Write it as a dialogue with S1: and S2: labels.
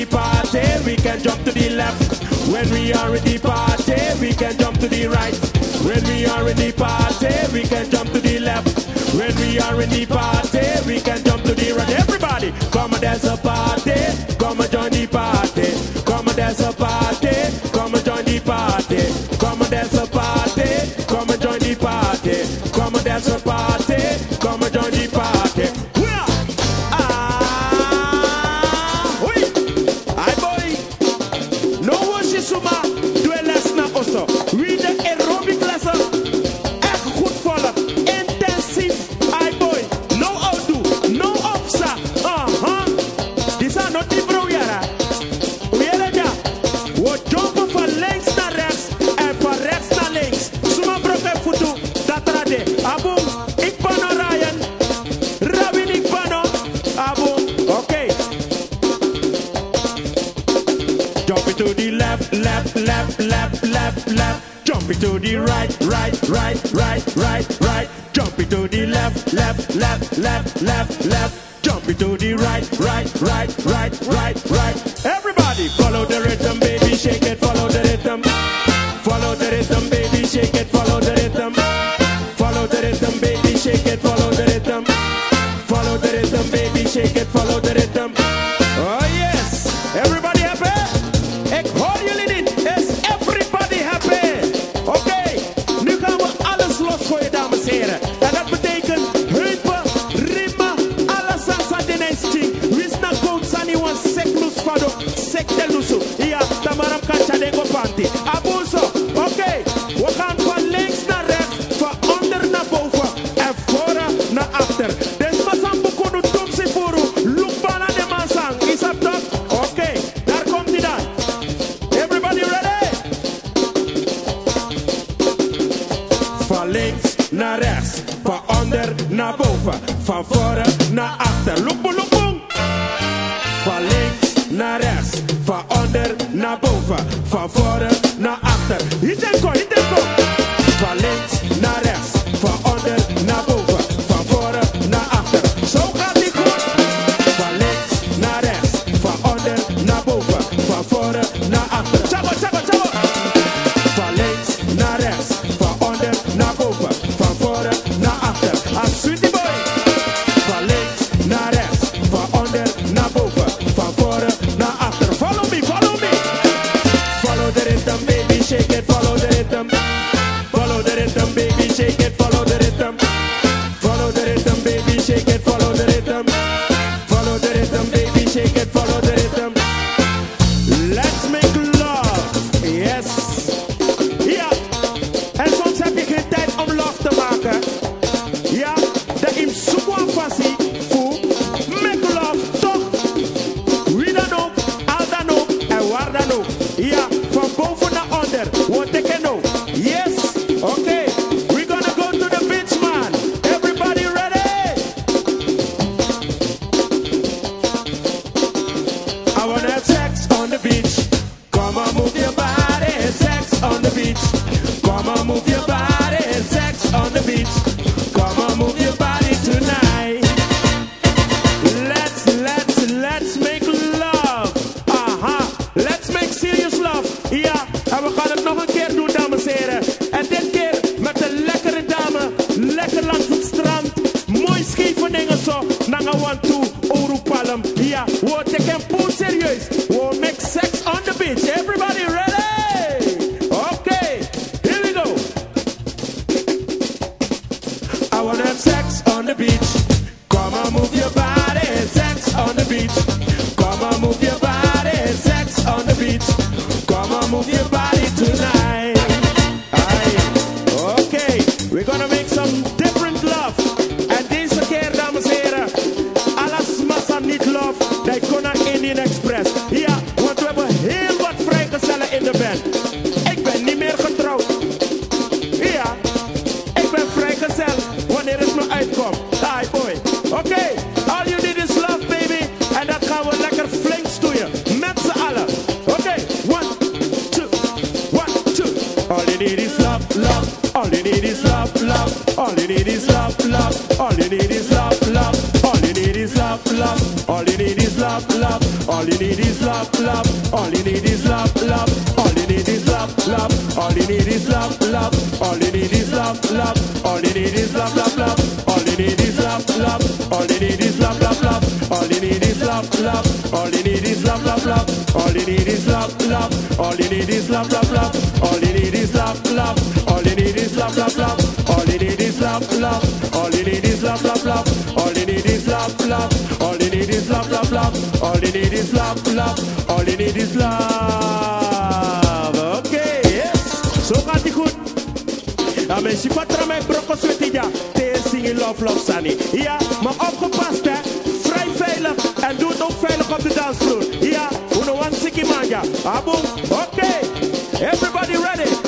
S1: the party, we can jump to the left. When we are in the party, we can jump to the right. When we are in the party, we can jump to the left. When we are in the party, we can jump to the right. Everybody, come and dance a party. Come and join the party. Come and dance a party. the right, right, right, right, right, right. Jump it to the left, left, left, left, left, left. Jump it to the right, right, right, right, right, right. Everybody follow the rhythm, baby, shake it. party. Abuso, oké. We gaan van links naar rechts, van onder naar boven en voren naar achter. Dus masang bukudu tupsi furu, lukbana de masang. Is dat top, Oké, okay. daar komt hij dan. Everybody ready? Van links naar rechts, van onder naar boven, van voren naar achter. Lukbulu. Favora na área. wanna have sex on the beach. Come on, move your body, sex on the beach. Come on, move your body, sex on the beach. nanga want to ouro palm. Yeah, we'll take them pool serious. We'll make sex on the beach. Everybody ready? Okay, here we go. I wanna have sex on the beach. Come on, move your body. Sex on the beach. All you need is love, love. All you need is love, love. All you need is love, love. All you need is love, love. All you need is love, love. All you need is love, love. All you need is love, love. All you need is love, love. All you need is love, love. All you need is love, love. All you need is love, love. All you need is love, love. All you need is love, love. All you need is you need lap lap lap. All they need is love, love. All they need is love, love, love. All they need is love, love. All they need is love. Okay, yes. So got the good. I mean, she patra me broko sweaty ya. They singing love love sunny. Yeah, my uncle pastor. Vrij veilig en don't ook veilig on the dance floor. yeah. uno one sickie man ja. Aboom, ah, oké. Okay. Everybody ready?